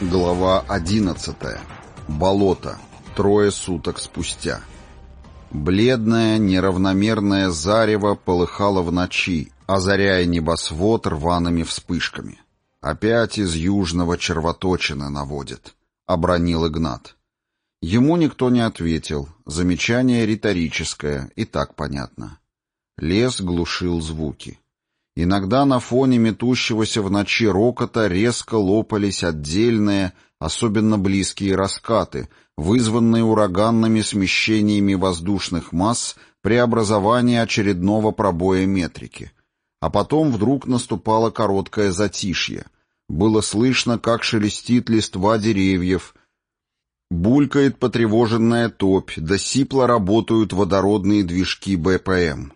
Глава 11. Болото. Трое суток спустя. Бледное, неравномерное зарево полыхало в ночи, озаряя небосвод рваными вспышками. «Опять из южного червоточина наводит», — обронил Игнат. Ему никто не ответил, замечание риторическое, и так понятно. Лес глушил звуки. Иногда на фоне метущегося в ночи рокота резко лопались отдельные, особенно близкие раскаты, вызванные ураганными смещениями воздушных масс при образовании очередного пробоя метрики. А потом вдруг наступало короткое затишье. Было слышно, как шелестит листва деревьев, булькает потревоженная топь, да сипло работают водородные движки БПМ.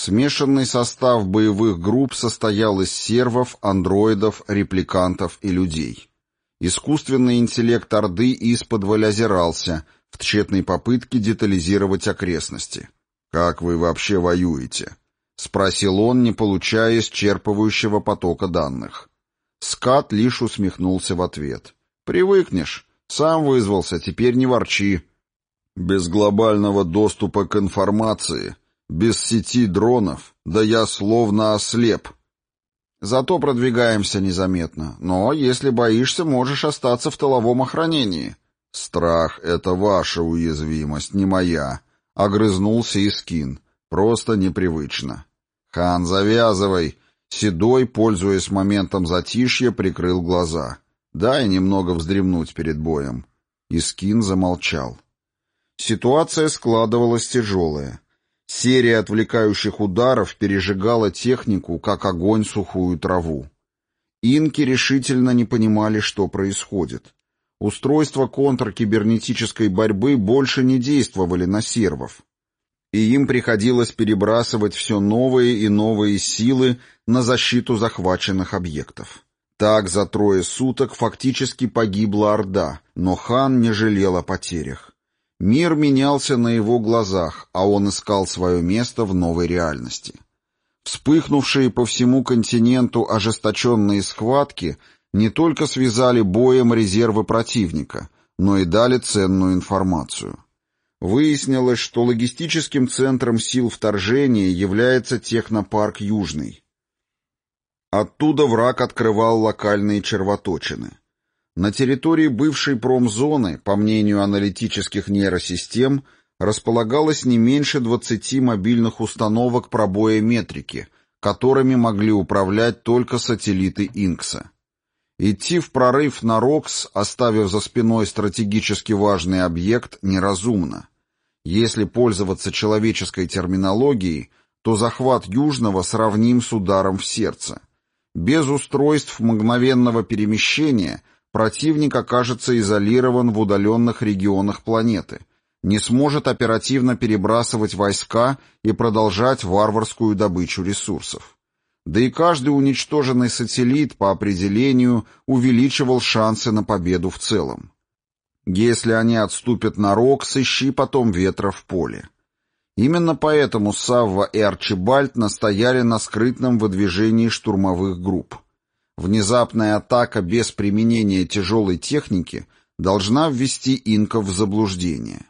Смешанный состав боевых групп состоял из сервов, андроидов, репликантов и людей. Искусственный интеллект Орды исподволь озирался в тщетной попытке детализировать окрестности. «Как вы вообще воюете?» — спросил он, не получая исчерпывающего потока данных. Скат лишь усмехнулся в ответ. «Привыкнешь. Сам вызвался, теперь не ворчи. Без глобального доступа к информации без сети дронов, да я словно ослеп. Зато продвигаемся незаметно. Но если боишься, можешь остаться в тыловом охранении. Страх — это ваша уязвимость, не моя. Огрызнулся Искин. Просто непривычно. Хан, завязывай. Седой, пользуясь моментом затишья, прикрыл глаза. Дай немного вздремнуть перед боем. Искин замолчал. Ситуация складывалась тяжелая. Серия отвлекающих ударов пережигала технику, как огонь сухую траву. Инки решительно не понимали, что происходит. Устройства контркибернетической борьбы больше не действовали на сервов, и им приходилось перебрасывать все новые и новые силы на защиту захваченных объектов. Так за трое суток фактически погибла Орда, но хан не жалел о потерях. Мир менялся на его глазах, а он искал свое место в новой реальности. Вспыхнувшие по всему континенту ожесточенные схватки не только связали боем резервы противника, но и дали ценную информацию. Выяснилось, что логистическим центром сил вторжения является технопарк «Южный». Оттуда враг открывал локальные червоточины. На территории бывшей промзоны, по мнению аналитических нейросистем, располагалось не меньше 20 мобильных установок пробоя метрики, которыми могли управлять только сателлиты Инкса. Идти в прорыв на Рокс, оставив за спиной стратегически важный объект, неразумно. Если пользоваться человеческой терминологией, то захват Южного сравним с ударом в сердце. Без устройств мгновенного перемещения – противник окажется изолирован в удаленных регионах планеты, не сможет оперативно перебрасывать войска и продолжать варварскую добычу ресурсов. Да и каждый уничтоженный сателлит по определению увеличивал шансы на победу в целом. Если они отступят на рог, сыщи потом ветра в поле. Именно поэтому Савва и Арчибальд настояли на скрытном выдвижении штурмовых групп. Внезапная атака без применения тяжелой техники должна ввести инков в заблуждение.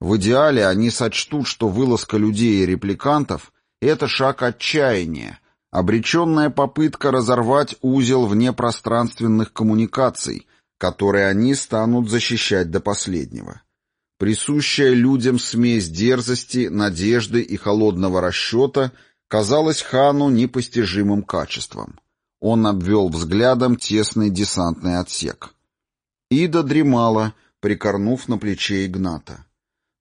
В идеале они сочтут, что вылазка людей и репликантов — это шаг отчаяния, обреченная попытка разорвать узел внепространственных коммуникаций, который они станут защищать до последнего. Присущая людям смесь дерзости, надежды и холодного расчета казалась хану непостижимым качеством. Он обвел взглядом тесный десантный отсек. Ида дремала, прикорнув на плече Игната.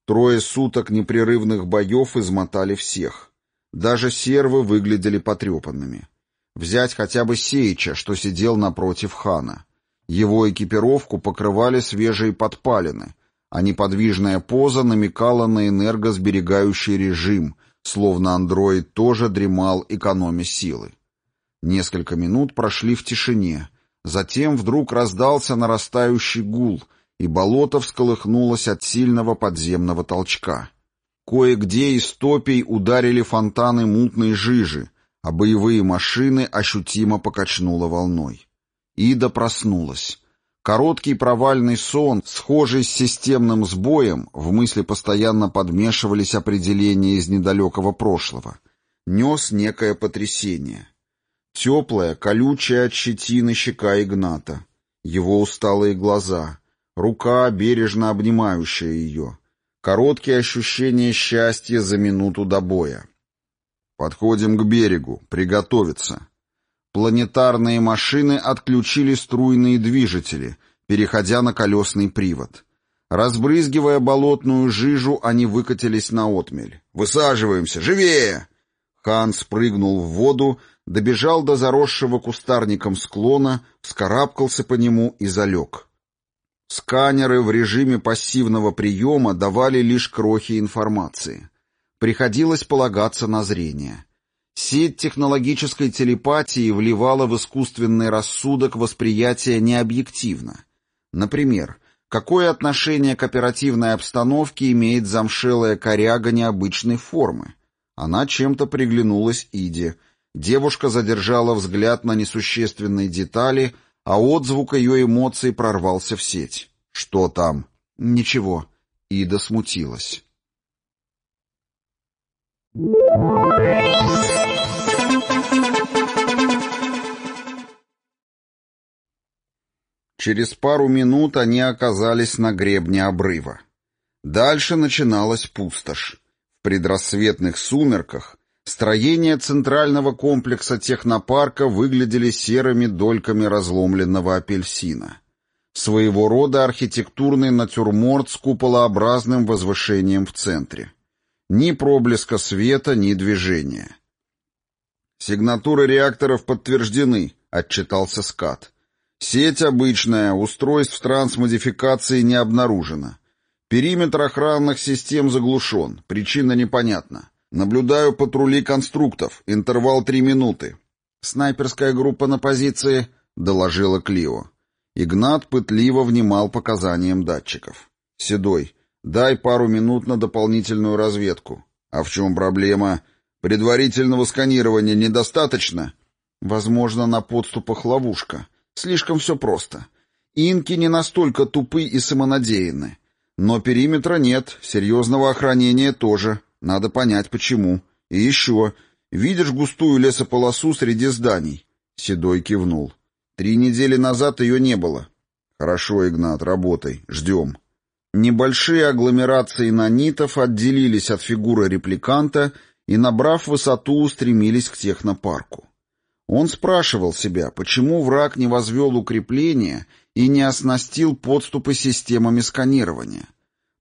Трое суток непрерывных боев измотали всех. Даже сервы выглядели потрепанными. Взять хотя бы Сейча, что сидел напротив хана. Его экипировку покрывали свежие подпалины, а неподвижная поза намекала на энергосберегающий режим, словно андроид тоже дремал, экономя силы. Несколько минут прошли в тишине. Затем вдруг раздался нарастающий гул, и болото всколыхнулось от сильного подземного толчка. Кое-где из топей ударили фонтаны мутной жижи, а боевые машины ощутимо покачнуло волной. Ида проснулась. Короткий провальный сон, схожий с системным сбоем, в мысли постоянно подмешивались определения из недалекого прошлого, нес некое потрясение. Теплая, колючая от щетины щека Игната, его усталые глаза, рука, бережно обнимающая ее, короткие ощущения счастья за минуту до боя. Подходим к берегу, приготовиться. Планетарные машины отключили струйные движители, переходя на колесный привод. Разбрызгивая болотную жижу, они выкатились на отмель. «Высаживаемся! Живее!» Хан спрыгнул в воду, добежал до заросшего кустарником склона, вскарабкался по нему и залег. Сканеры в режиме пассивного приема давали лишь крохи информации. Приходилось полагаться на зрение. Сеть технологической телепатии вливала в искусственный рассудок восприятие необъективно. Например, какое отношение к оперативной обстановке имеет замшелая коряга необычной формы? Она чем-то приглянулась Иде. Девушка задержала взгляд на несущественные детали, а отзвук ее эмоций прорвался в сеть. «Что там?» «Ничего». Ида смутилась. Через пару минут они оказались на гребне обрыва. Дальше начиналась пустошь. В предрассветных сумерках строения центрального комплекса технопарка выглядели серыми дольками разломленного апельсина. Своего рода архитектурный натюрморт с куполообразным возвышением в центре. Ни проблеска света, ни движения. «Сигнатуры реакторов подтверждены», — отчитался Скат. Сеть обычная, устройств трансмодификации не обнаружено. Периметр охранных систем заглушен, причина непонятна. Наблюдаю патрули конструктов, интервал три минуты. «Снайперская группа на позиции», — доложила Клио. Игнат пытливо внимал показаниям датчиков. «Седой, дай пару минут на дополнительную разведку. А в чем проблема? Предварительного сканирования недостаточно?» «Возможно, на подступах ловушка», Слишком все просто. Инки не настолько тупы и самонадеянны. Но периметра нет, серьезного охранения тоже. Надо понять, почему. И еще. Видишь густую лесополосу среди зданий? Седой кивнул. Три недели назад ее не было. Хорошо, Игнат, работай. Ждем. Небольшие агломерации нанитов отделились от фигуры репликанта и, набрав высоту, устремились к технопарку. Он спрашивал себя, почему враг не возвел укрепления и не оснастил подступы системами сканирования.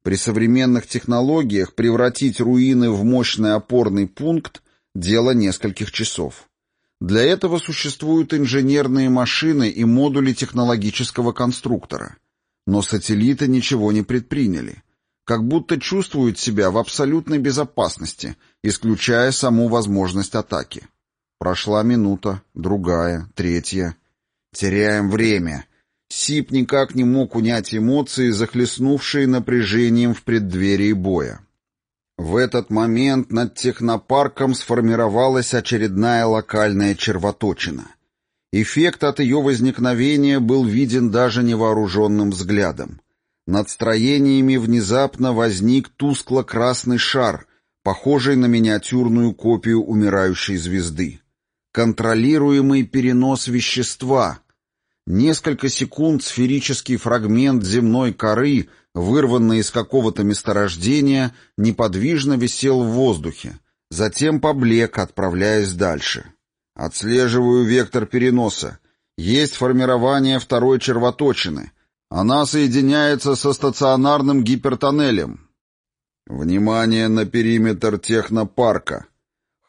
При современных технологиях превратить руины в мощный опорный пункт – дело нескольких часов. Для этого существуют инженерные машины и модули технологического конструктора. Но сателлиты ничего не предприняли. Как будто чувствуют себя в абсолютной безопасности, исключая саму возможность атаки. Прошла минута, другая, третья. Теряем время. Сип никак не мог унять эмоции, захлестнувшие напряжением в преддверии боя. В этот момент над технопарком сформировалась очередная локальная червоточина. Эффект от ее возникновения был виден даже невооруженным взглядом. Над строениями внезапно возник тускло-красный шар, похожий на миниатюрную копию умирающей звезды. Контролируемый перенос вещества. Несколько секунд сферический фрагмент земной коры, вырванный из какого-то месторождения, неподвижно висел в воздухе, затем поблек, отправляясь дальше. Отслеживаю вектор переноса. Есть формирование второй червоточины. Она соединяется со стационарным гипертоннелем. Внимание на периметр технопарка.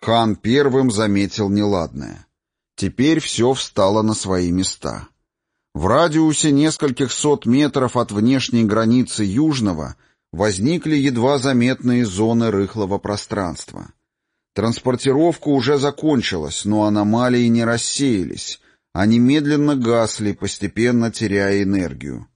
Хан первым заметил неладное. Теперь все встало на свои места. В радиусе нескольких сот метров от внешней границы Южного возникли едва заметные зоны рыхлого пространства. Транспортировка уже закончилась, но аномалии не рассеялись. Они медленно гасли, постепенно теряя энергию.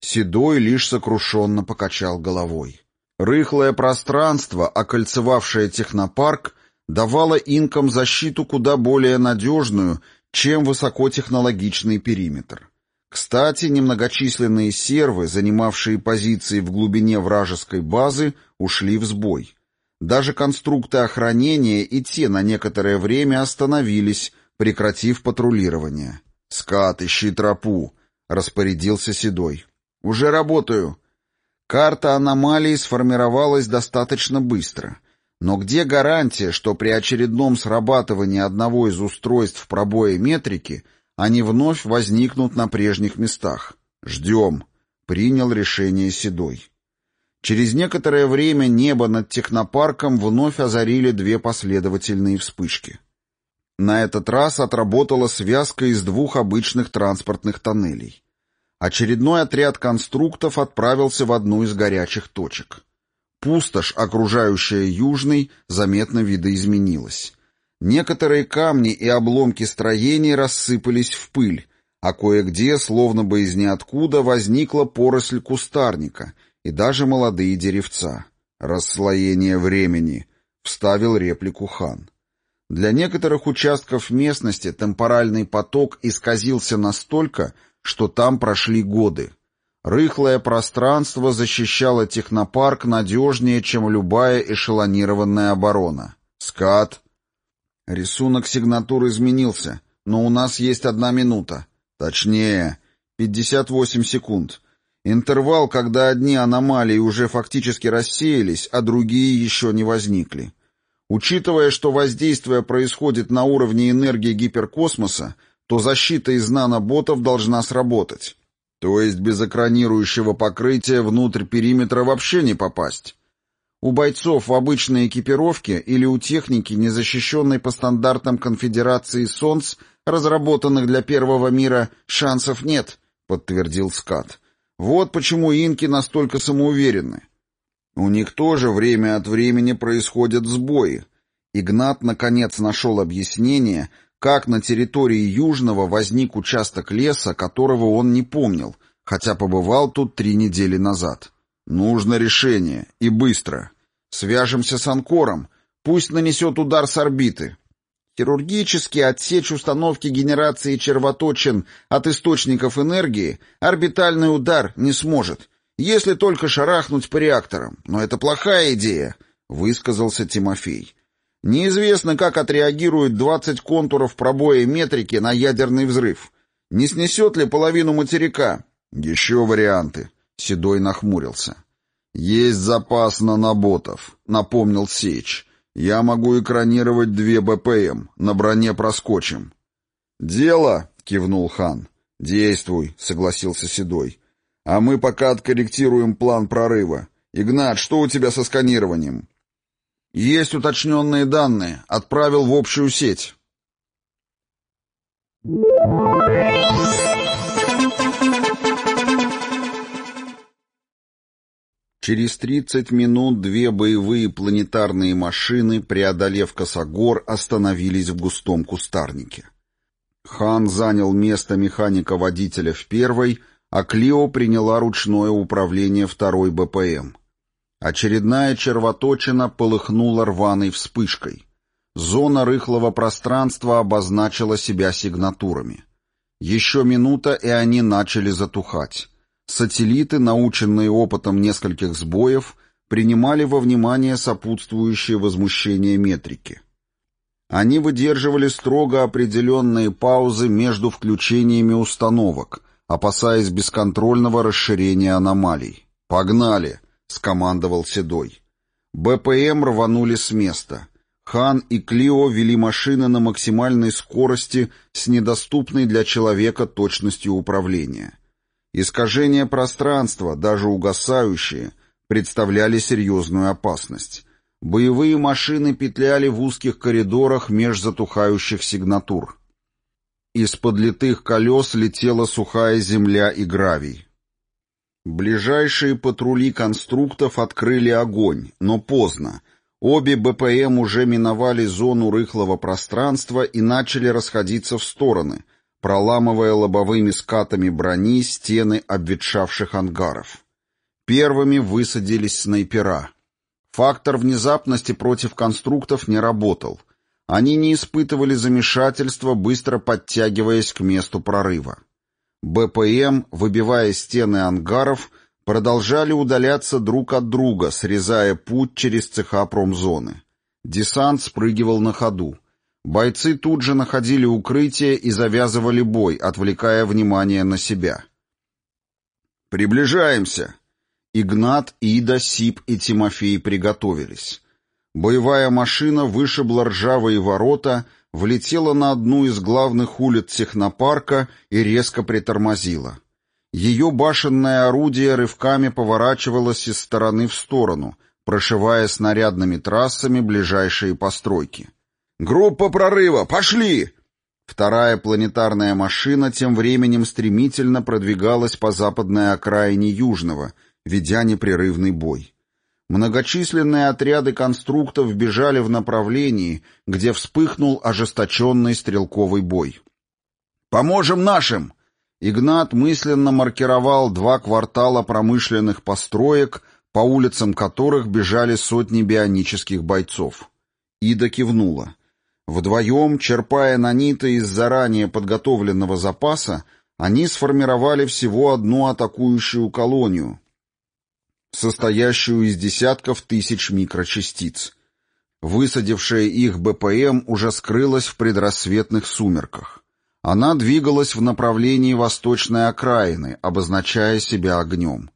Седой лишь сокрушенно покачал головой. Рыхлое пространство, окольцевавшее технопарк, давала инкам защиту куда более надежную, чем высокотехнологичный периметр. Кстати, немногочисленные сервы, занимавшие позиции в глубине вражеской базы, ушли в сбой. Даже конструкты охранения и те на некоторое время остановились, прекратив патрулирование. «Скат, ищи тропу», — распорядился Седой. «Уже работаю». Карта аномалии сформировалась достаточно быстро. Но где гарантия, что при очередном срабатывании одного из устройств пробоя метрики они вновь возникнут на прежних местах? «Ждем», — принял решение Седой. Через некоторое время небо над технопарком вновь озарили две последовательные вспышки. На этот раз отработала связка из двух обычных транспортных тоннелей. Очередной отряд конструктов отправился в одну из горячих точек. Пустошь, окружающая Южный, заметно видоизменилась. Некоторые камни и обломки строений рассыпались в пыль, а кое-где, словно бы из ниоткуда, возникла поросль кустарника и даже молодые деревца. «Расслоение времени», — вставил реплику хан. Для некоторых участков местности темпоральный поток исказился настолько, что там прошли годы. Рыхлое пространство защищало технопарк надежнее, чем любая эшелонированная оборона. Скат. Рисунок сигнатур изменился, но у нас есть одна минута. Точнее, 58 секунд. Интервал, когда одни аномалии уже фактически рассеялись, а другие еще не возникли. Учитывая, что воздействие происходит на уровне энергии гиперкосмоса, то защита из наноботов должна сработать. То есть без экранирующего покрытия внутрь периметра вообще не попасть. У бойцов в обычной экипировке или у техники, не защищенной по стандартам Конфедерации Солнц, разработанных для первого мира, шансов нет, подтвердил Скат. Вот почему инки настолько самоуверены. У них тоже время от времени происходят сбои. Игнат наконец нашел объяснение, как на территории Южного возник участок леса, которого он не помнил, хотя побывал тут три недели назад. Нужно решение, и быстро. Свяжемся с Анкором, пусть нанесет удар с орбиты. Хирургически отсечь установки генерации червоточин от источников энергии орбитальный удар не сможет, если только шарахнуть по реакторам. Но это плохая идея, высказался Тимофей. Неизвестно, как отреагируют 20 контуров пробоя метрики на ядерный взрыв. Не снесет ли половину материка? Еще варианты. Седой нахмурился. Есть запас наноботов, напомнил Сеч. Я могу экранировать две БПМ, на броне проскочим. Дело, кивнул хан. Действуй, согласился Седой. А мы пока откорректируем план прорыва. Игнат, что у тебя со сканированием? Есть уточненные данные. Отправил в общую сеть. Через 30 минут две боевые планетарные машины, преодолев косогор, остановились в густом кустарнике. Хан занял место механика-водителя в первой, а Клио приняла ручное управление второй БПМ. Очередная червоточина полыхнула рваной вспышкой. Зона рыхлого пространства обозначила себя сигнатурами. Еще минута, и они начали затухать. Сателлиты, наученные опытом нескольких сбоев, принимали во внимание сопутствующие возмущения метрики. Они выдерживали строго определенные паузы между включениями установок, опасаясь бесконтрольного расширения аномалий. «Погнали!» — скомандовал Седой. БПМ рванули с места. Хан и Клио вели машины на максимальной скорости с недоступной для человека точностью управления. Искажения пространства, даже угасающие, представляли серьезную опасность. Боевые машины петляли в узких коридорах меж затухающих сигнатур. Из-под литых колес летела сухая земля и гравий. Ближайшие патрули конструктов открыли огонь, но поздно. Обе БПМ уже миновали зону рыхлого пространства и начали расходиться в стороны, проламывая лобовыми скатами брони стены обветшавших ангаров. Первыми высадились снайпера. Фактор внезапности против конструктов не работал. Они не испытывали замешательства, быстро подтягиваясь к месту прорыва. БПМ, выбивая стены ангаров, продолжали удаляться друг от друга, срезая путь через цеха промзоны. Десант спрыгивал на ходу. Бойцы тут же находили укрытие и завязывали бой, отвлекая внимание на себя. «Приближаемся!» Игнат, Ида, Сип и Тимофей приготовились. Боевая машина вышибла ржавые ворота, влетела на одну из главных улиц технопарка и резко притормозила. Ее башенное орудие рывками поворачивалось из стороны в сторону, прошивая снарядными трассами ближайшие постройки. «Группа прорыва! Пошли!» Вторая планетарная машина тем временем стремительно продвигалась по западной окраине Южного, ведя непрерывный бой. Многочисленные отряды конструктов бежали в направлении, где вспыхнул ожесточенный стрелковый бой. «Поможем нашим!» Игнат мысленно маркировал два квартала промышленных построек, по улицам которых бежали сотни бионических бойцов. Ида кивнула. Вдвоем, черпая наниты из заранее подготовленного запаса, они сформировали всего одну атакующую колонию, состоящую из десятков тысяч микрочастиц. Высадившая их БПМ уже скрылась в предрассветных сумерках. Она двигалась в направлении восточной окраины, обозначая себя огнем.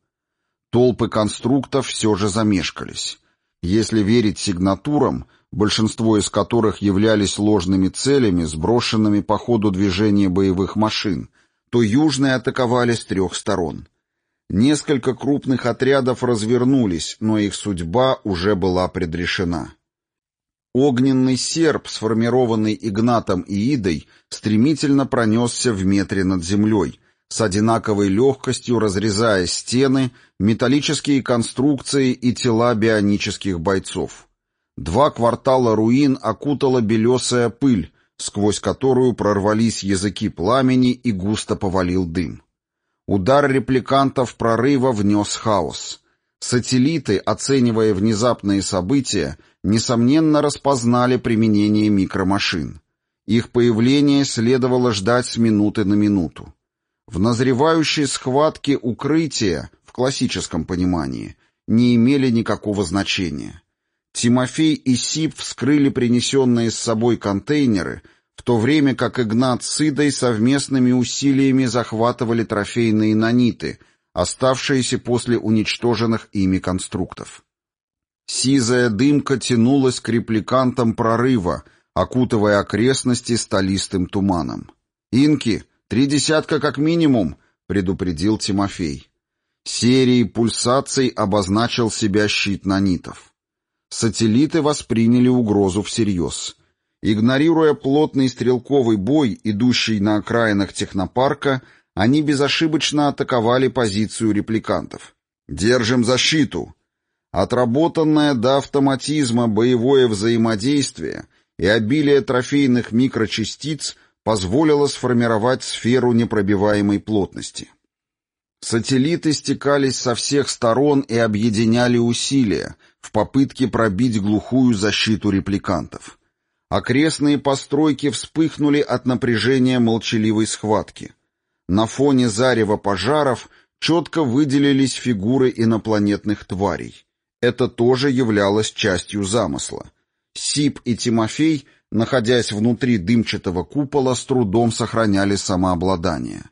Толпы конструктов все же замешкались. Если верить сигнатурам, большинство из которых являлись ложными целями, сброшенными по ходу движения боевых машин, то южные атаковали с трех сторон. Несколько крупных отрядов развернулись, но их судьба уже была предрешена. Огненный серп, сформированный Игнатом и Идой, стремительно пронесся в метре над землей, с одинаковой легкостью разрезая стены, металлические конструкции и тела бионических бойцов. Два квартала руин окутала белесая пыль, сквозь которую прорвались языки пламени и густо повалил дым. Удар репликантов прорыва внес хаос. Сателлиты, оценивая внезапные события, несомненно распознали применение микромашин. Их появление следовало ждать с минуты на минуту. В назревающей схватке укрытия, в классическом понимании, не имели никакого значения. Тимофей и Сип вскрыли принесенные с собой контейнеры, в то время как Игнат с Идой совместными усилиями захватывали трофейные наниты, оставшиеся после уничтоженных ими конструктов. Сизая дымка тянулась к репликантам прорыва, окутывая окрестности столистым туманом. «Инки, три десятка как минимум», — предупредил Тимофей. Серией пульсаций обозначил себя щит нанитов. Сателлиты восприняли угрозу всерьез. Игнорируя плотный стрелковый бой, идущий на окраинах технопарка, они безошибочно атаковали позицию репликантов. «Держим защиту!» Отработанное до автоматизма боевое взаимодействие и обилие трофейных микрочастиц позволило сформировать сферу непробиваемой плотности. Сателлиты стекались со всех сторон и объединяли усилия, в попытке пробить глухую защиту репликантов. Окрестные постройки вспыхнули от напряжения молчаливой схватки. На фоне зарева пожаров четко выделились фигуры инопланетных тварей. Это тоже являлось частью замысла. Сип и Тимофей, находясь внутри дымчатого купола, с трудом сохраняли самообладание.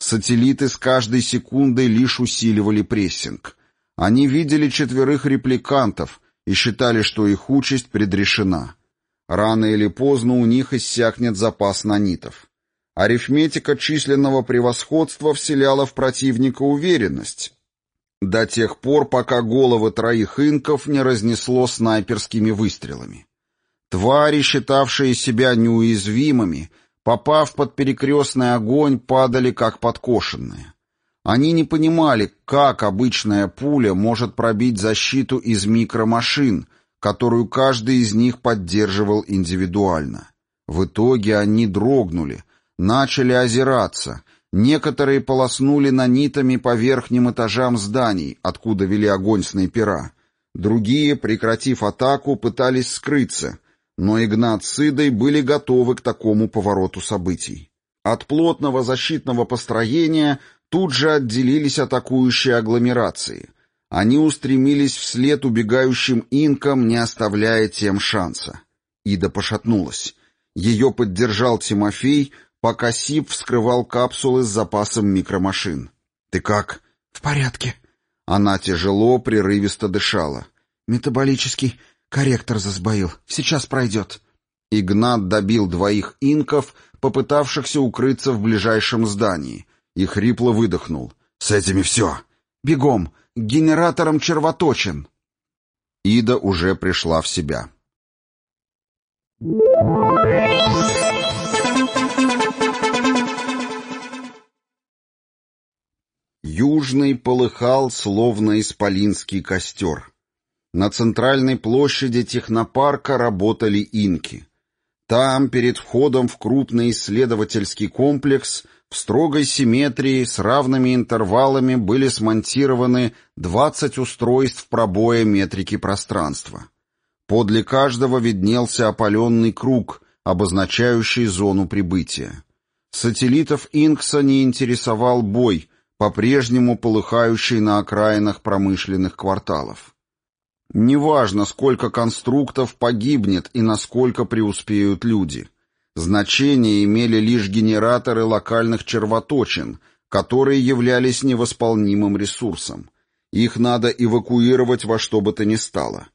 Сателлиты с каждой секундой лишь усиливали прессинг. Они видели четверых репликантов и считали, что их участь предрешена. Рано или поздно у них иссякнет запас нанитов. Арифметика численного превосходства вселяла в противника уверенность. До тех пор, пока головы троих инков не разнесло снайперскими выстрелами. Твари, считавшие себя неуязвимыми, попав под перекрестный огонь, падали как подкошенные. Они не понимали, как обычная пуля может пробить защиту из микромашин, которую каждый из них поддерживал индивидуально. В итоге они дрогнули, начали озираться. Некоторые полоснули нанитами по верхним этажам зданий, откуда вели огонь снайпера. Другие, прекратив атаку, пытались скрыться, но Игнат с Идой были готовы к такому повороту событий. От плотного защитного построения тут же отделились атакующие агломерации. Они устремились вслед убегающим инкам, не оставляя тем шанса. Ида пошатнулась. Ее поддержал Тимофей, пока Сип вскрывал капсулы с запасом микромашин. «Ты как?» «В порядке». Она тяжело, прерывисто дышала. «Метаболический корректор засбоил. Сейчас пройдет». Игнат добил двоих инков, попытавшихся укрыться в ближайшем здании, и хрипло выдохнул. «С этими все! Бегом! К генераторам червоточин!» Ида уже пришла в себя. Южный полыхал, словно исполинский костер. На центральной площади технопарка работали инки. Там, перед входом в крупный исследовательский комплекс, в строгой симметрии с равными интервалами были смонтированы 20 устройств пробоя метрики пространства. Подле каждого виднелся опаленный круг, обозначающий зону прибытия. Сателлитов Инкса не интересовал бой, по-прежнему полыхающий на окраинах промышленных кварталов. Неважно, сколько конструктов погибнет и насколько преуспеют люди. Значение имели лишь генераторы локальных червоточин, которые являлись невосполнимым ресурсом. Их надо эвакуировать во что бы то ни стало.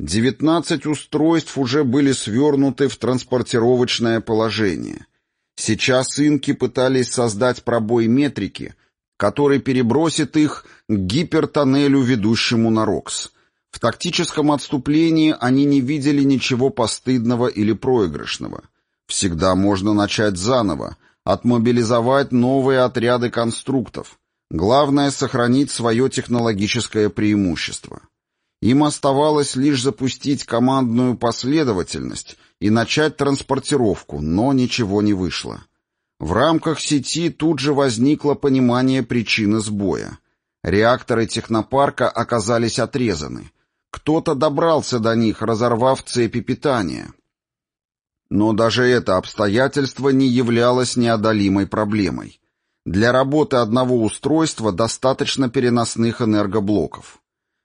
Девятнадцать устройств уже были свернуты в транспортировочное положение. Сейчас инки пытались создать пробой метрики, который перебросит их к гипертоннелю, ведущему на Рокс. В тактическом отступлении они не видели ничего постыдного или проигрышного. Всегда можно начать заново, отмобилизовать новые отряды конструктов. Главное — сохранить свое технологическое преимущество. Им оставалось лишь запустить командную последовательность и начать транспортировку, но ничего не вышло. В рамках сети тут же возникло понимание причины сбоя. Реакторы технопарка оказались отрезаны — кто-то добрался до них, разорвав цепи питания. Но даже это обстоятельство не являлось неодолимой проблемой. Для работы одного устройства достаточно переносных энергоблоков.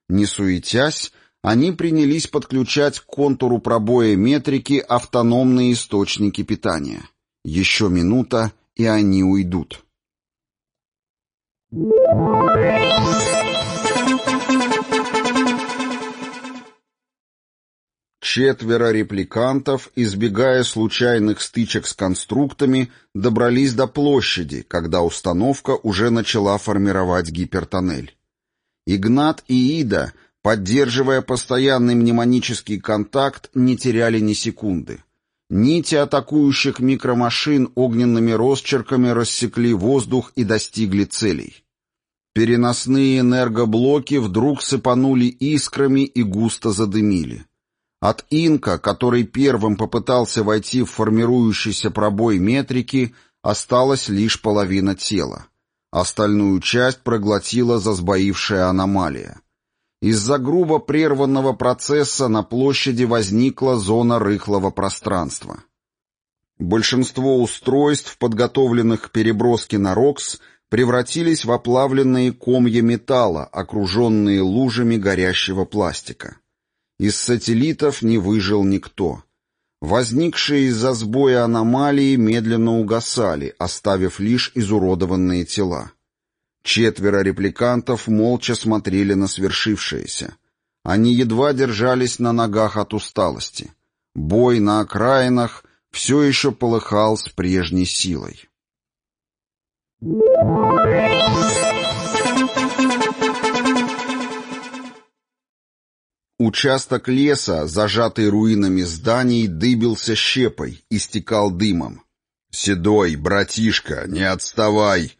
Не суетясь, они принялись подключать к контуру пробоя метрики автономные источники питания. Еще минута, и они уйдут. Четверо репликантов, избегая случайных стычек с конструктами, добрались до площади, когда установка уже начала формировать гипертоннель. Игнат и Ида, поддерживая постоянный мнемонический контакт, не теряли ни секунды. Нити атакующих микромашин огненными росчерками рассекли воздух и достигли целей. Переносные энергоблоки вдруг сыпанули искрами и густо задымили. От инка, который первым попытался войти в формирующийся пробой метрики, осталась лишь половина тела. Остальную часть проглотила засбоившая аномалия. Из-за грубо прерванного процесса на площади возникла зона рыхлого пространства. Большинство устройств, подготовленных к переброске на РОКС, превратились в оплавленные комья металла, окруженные лужами горящего пластика. Из сателлитов не выжил никто. Возникшие из-за сбоя аномалии медленно угасали, оставив лишь изуродованные тела. Четверо репликантов молча смотрели на свершившееся. Они едва держались на ногах от усталости. Бой на окраинах все еще полыхал с прежней силой. Участок леса, зажатый руинами зданий, дыбился щепой, истекал дымом. «Седой, братишка, не отставай!»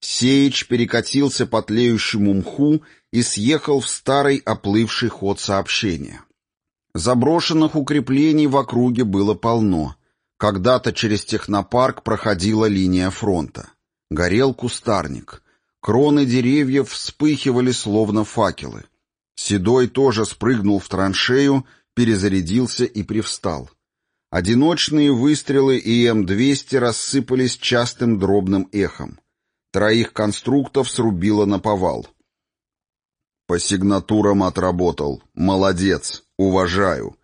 Сеич перекатился по тлеющему мху и съехал в старый оплывший ход сообщения. Заброшенных укреплений в округе было полно. Когда-то через технопарк проходила линия фронта. Горел кустарник. Кроны деревьев вспыхивали, словно факелы. Седой тоже спрыгнул в траншею, перезарядился и привстал. Одиночные выстрелы ИМ-200 рассыпались частым дробным эхом. Троих конструктов срубило на повал. По сигнатурам отработал. Молодец. Уважаю.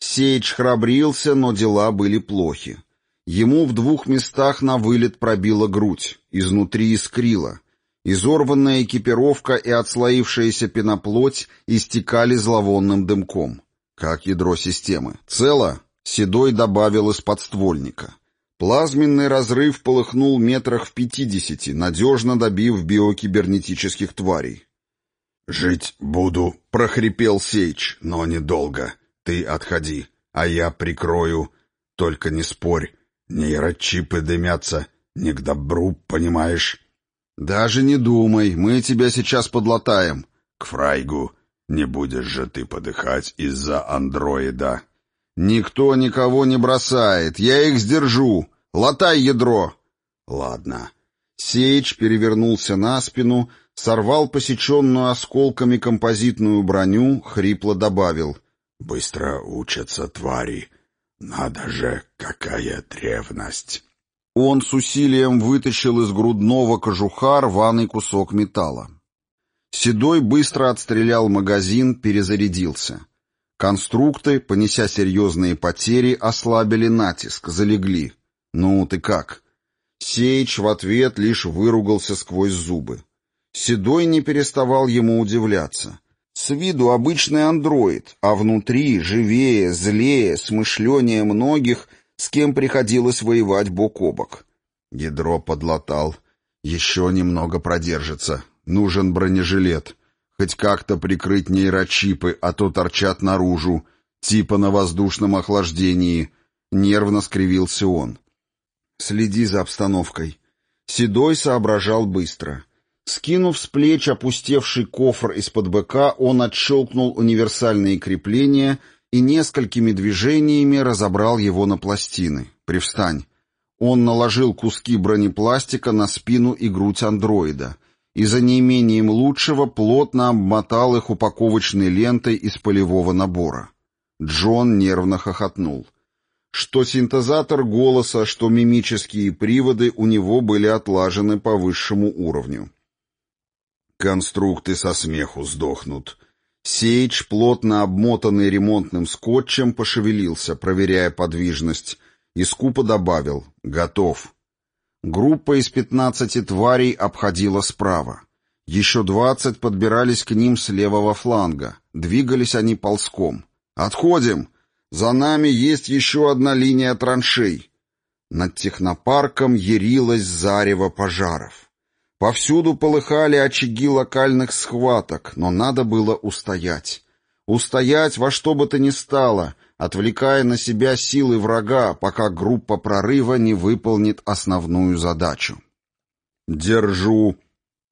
Сейч храбрился, но дела были плохи. Ему в двух местах на вылет пробила грудь, изнутри искрила. Изорванная экипировка и отслоившаяся пеноплоть истекали зловонным дымком. Как ядро системы. Цело? Седой добавил из подствольника. Плазменный разрыв полыхнул метрах в пятидесяти, надежно добив биокибернетических тварей. «Жить буду», — прохрипел Сейч, — «но недолго. Ты отходи, а я прикрою. Только не спорь, нейрочипы дымятся. Не к добру, понимаешь?» «Даже не думай, мы тебя сейчас подлатаем». «К фрайгу. Не будешь же ты подыхать из-за андроида». «Никто никого не бросает, я их сдержу. Латай ядро!» «Ладно». Сейч перевернулся на спину, сорвал посеченную осколками композитную броню, хрипло добавил. «Быстро учатся твари. Надо же, какая древность!» Он с усилием вытащил из грудного кожуха рваный кусок металла. Седой быстро отстрелял магазин, перезарядился. Конструкты, понеся серьезные потери, ослабили натиск, залегли. «Ну, ты как?» Сейч в ответ лишь выругался сквозь зубы. Седой не переставал ему удивляться. С виду обычный андроид, а внутри живее, злее, смышленнее многих, с кем приходилось воевать бок о бок. Ядро подлатал. Еще немного продержится. Нужен бронежилет. Хоть как-то прикрыть нейрочипы, а то торчат наружу, типа на воздушном охлаждении. Нервно скривился он. Следи за обстановкой. Седой соображал быстро. Скинув с плеч опустевший кофр из-под быка, он отщелкнул универсальные крепления и несколькими движениями разобрал его на пластины. «Привстань». Он наложил куски бронепластика на спину и грудь андроида — и за неимением лучшего плотно обмотал их упаковочной лентой из полевого набора. Джон нервно хохотнул. Что синтезатор голоса, что мимические приводы у него были отлажены по высшему уровню. Конструкты со смеху сдохнут. Сейч, плотно обмотанный ремонтным скотчем, пошевелился, проверяя подвижность, и скупо добавил «Готов». Группа из пятнадцати тварей обходила справа. Еще двадцать подбирались к ним с левого фланга. Двигались они ползком. «Отходим! За нами есть еще одна линия траншей!» Над технопарком ярилось зарево пожаров. Повсюду полыхали очаги локальных схваток, но надо было устоять. Устоять во что бы то ни стало — отвлекая на себя силы врага, пока группа прорыва не выполнит основную задачу. «Держу!»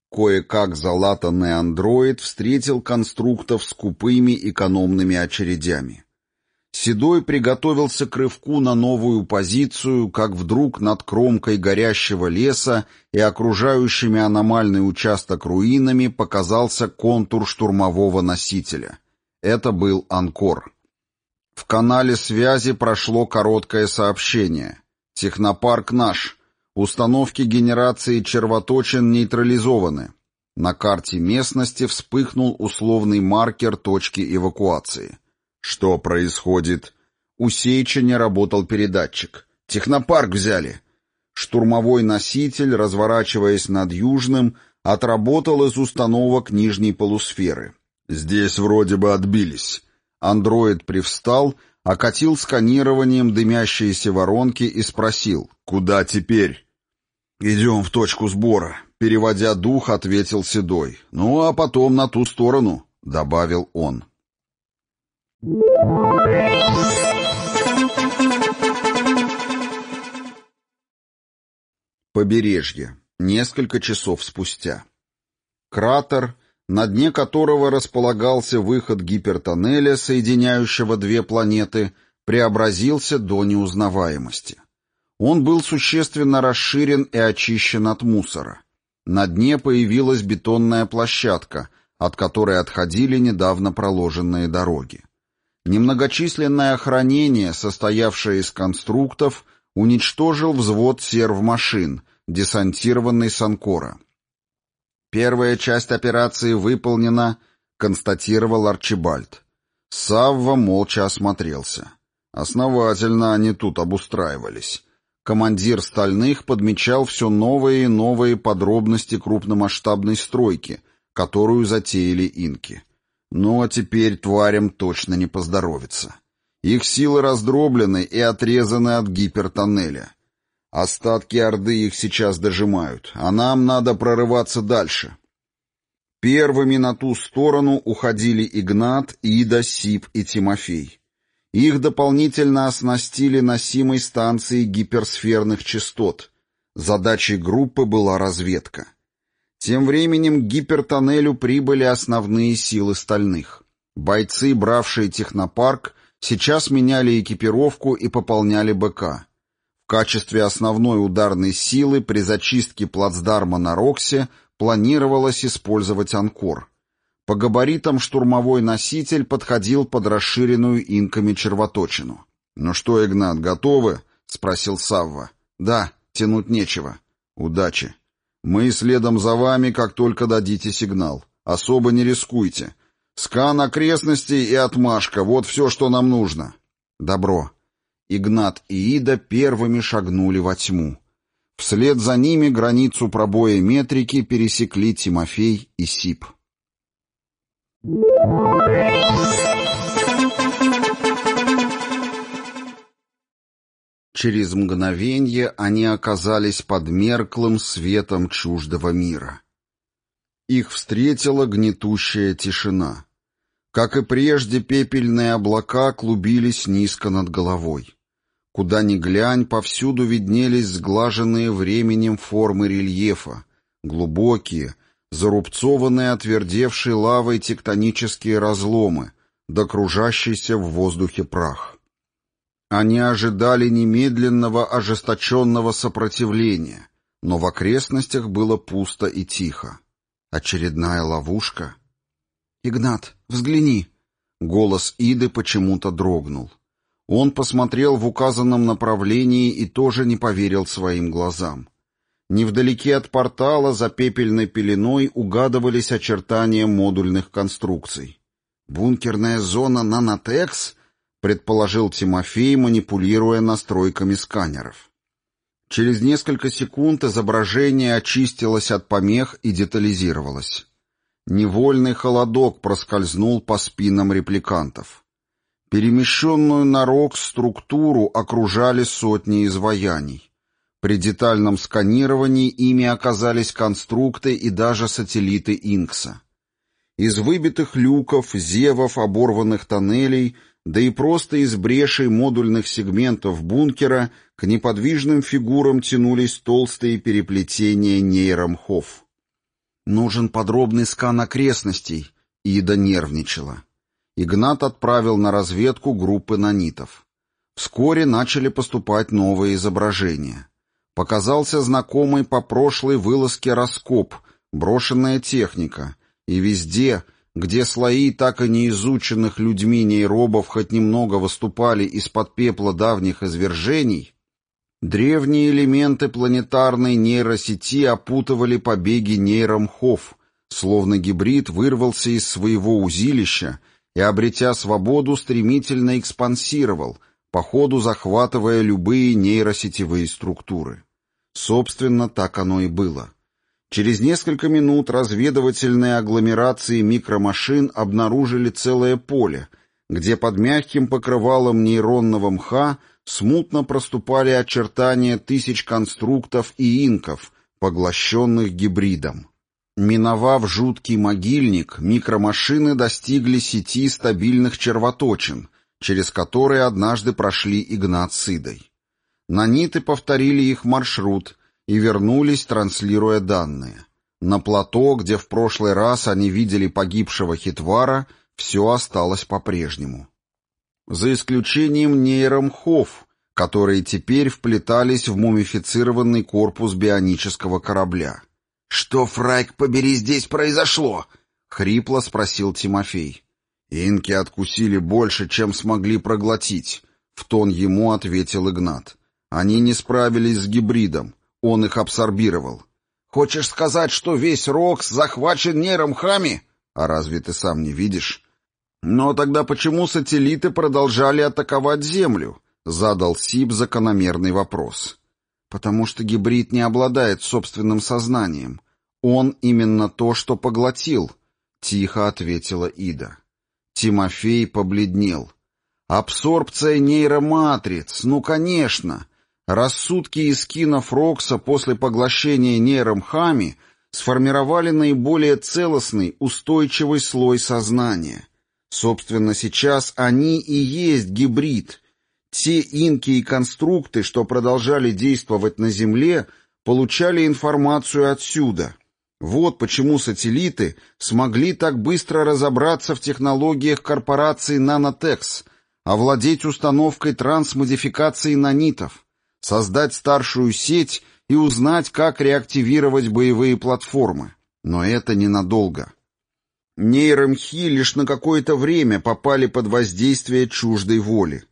Кое-как залатанный андроид встретил конструктов купыми экономными очередями. Седой приготовился к рывку на новую позицию, как вдруг над кромкой горящего леса и окружающими аномальный участок руинами показался контур штурмового носителя. Это был Анкор. В канале связи прошло короткое сообщение. «Технопарк наш. Установки генерации червоточин нейтрализованы». На карте местности вспыхнул условный маркер точки эвакуации. «Что происходит?» У Сейча не работал передатчик. «Технопарк взяли!» Штурмовой носитель, разворачиваясь над Южным, отработал из установок нижней полусферы. «Здесь вроде бы отбились». Андроид привстал, окатил сканированием дымящиеся воронки и спросил «Куда теперь?» «Идем в точку сбора», — переводя дух, ответил Седой. «Ну, а потом на ту сторону», — добавил он. Побережье. Несколько часов спустя. Кратер — на дне которого располагался выход гипертоннеля, соединяющего две планеты, преобразился до неузнаваемости. Он был существенно расширен и очищен от мусора. На дне появилась бетонная площадка, от которой отходили недавно проложенные дороги. Немногочисленное охранение, состоявшее из конструктов, уничтожил взвод серв-машин, десантированный с Анкора. «Первая часть операции выполнена», — констатировал Арчибальд. Савва молча осмотрелся. Основательно они тут обустраивались. Командир «Стальных» подмечал все новые и новые подробности крупномасштабной стройки, которую затеяли инки. Ну а теперь тварям точно не поздоровится. Их силы раздроблены и отрезаны от гипертоннеля. Остатки Орды их сейчас дожимают, а нам надо прорываться дальше. Первыми на ту сторону уходили Игнат, Ида, Сип и Тимофей. Их дополнительно оснастили носимой станцией гиперсферных частот. Задачей группы была разведка. Тем временем к гипертоннелю прибыли основные силы стальных. Бойцы, бравшие технопарк, сейчас меняли экипировку и пополняли БК. В качестве основной ударной силы при зачистке плацдарма на Роксе планировалось использовать «Анкор». По габаритам штурмовой носитель подходил под расширенную инками червоточину. «Ну что, Игнат, готовы?» — спросил Савва. «Да, тянуть нечего. Удачи. Мы следом за вами, как только дадите сигнал. Особо не рискуйте. Скан окрестностей и отмашка — вот все, что нам нужно». «Добро». Игнат и Ида первыми шагнули во тьму. Вслед за ними границу пробоя метрики пересекли Тимофей и Сип. Через мгновенье они оказались под мерклым светом чуждого мира. Их встретила гнетущая тишина. Как и прежде, пепельные облака клубились низко над головой. Куда ни глянь, повсюду виднелись сглаженные временем формы рельефа, глубокие, зарубцованные отвердевшей лавой тектонические разломы, да кружащийся в воздухе прах. Они ожидали немедленного ожесточенного сопротивления, но в окрестностях было пусто и тихо. Очередная ловушка. «Игнат, взгляни!» Голос Иды почему-то дрогнул. Он посмотрел в указанном направлении и тоже не поверил своим глазам. Невдалеке от портала за пепельной пеленой угадывались очертания модульных конструкций. «Бункерная зона «Нанотекс»?» — предположил Тимофей, манипулируя настройками сканеров. Через несколько секунд изображение очистилось от помех и детализировалось. Невольный холодок проскользнул по спинам репликантов. Перемещенную на рог структуру окружали сотни изваяний. При детальном сканировании ими оказались конструкты и даже сателлиты Инкса. Из выбитых люков, зевов, оборванных тоннелей, да и просто из брешей модульных сегментов бункера к неподвижным фигурам тянулись толстые переплетения нейромхов. «Нужен подробный скан окрестностей», — Ида нервничала. Игнат отправил на разведку группы нанитов. Вскоре начали поступать новые изображения. Показался знакомый по прошлой вылазке раскоп, брошенная техника, и везде, где слои так и не изученных людьми нейробов хоть немного выступали из-под пепла давних извержений, древние элементы планетарной нейросети опутывали побеги нейромхов, словно гибрид вырвался из своего узилища и, обретя свободу, стремительно экспансировал, по ходу захватывая любые нейросетевые структуры. Собственно, так оно и было. Через несколько минут разведывательные агломерации микромашин обнаружили целое поле, где под мягким покрывалом нейронного мха смутно проступали очертания тысяч конструктов и инков, поглощенных гибридом. Миновав жуткий могильник, микромашины достигли сети стабильных червоточин, через которые однажды прошли Игнат с Идой. Наниты повторили их маршрут и вернулись, транслируя данные. На плато, где в прошлый раз они видели погибшего Хитвара, все осталось по-прежнему. За исключением нейромхов, которые теперь вплетались в мумифицированный корпус бионического корабля. «Что, Фрайк, побери, здесь произошло?» — хрипло спросил Тимофей. Инки откусили больше, чем смогли проглотить, в тон ему ответил Игнат. Они не справились с гибридом, он их абсорбировал. Хочешь сказать, что весь Рокс захвачен нейромхами? А разве ты сам не видишь? Но тогда почему сателлиты продолжали атаковать Землю? Задал Сиб закономерный вопрос. Потому что гибрид не обладает собственным сознанием. Он именно то, что поглотил, тихо ответила Ида. Тимофей побледнел. Абсорбция нейроматриц, ну, конечно. Рассудки из кинов Рокса после поглощения нейромхами сформировали наиболее целостный, устойчивый слой сознания. Собственно, сейчас они и есть гибрид. Те инки и конструкты, что продолжали действовать на Земле, получали информацию отсюда. Вот почему сателлиты смогли так быстро разобраться в технологиях корпорации Nanotex, овладеть установкой трансмодификации нанитов, создать старшую сеть и узнать, как реактивировать боевые платформы. Но это ненадолго. Нейромхи лишь на какое-то время попали под воздействие чуждой воли.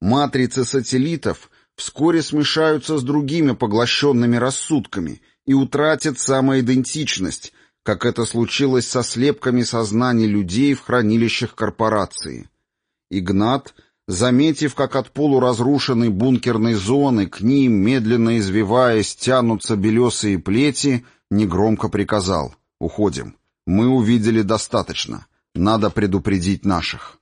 Матрицы сателлитов вскоре смешаются с другими поглощенными рассудками и утратят самоидентичность, как это случилось со слепками сознаний людей в хранилищах корпорации. Игнат Заметив, как от полуразрушенной бункерной зоны к ним, медленно извиваясь, тянутся белесые плети, негромко приказал «Уходим. Мы увидели достаточно. Надо предупредить наших».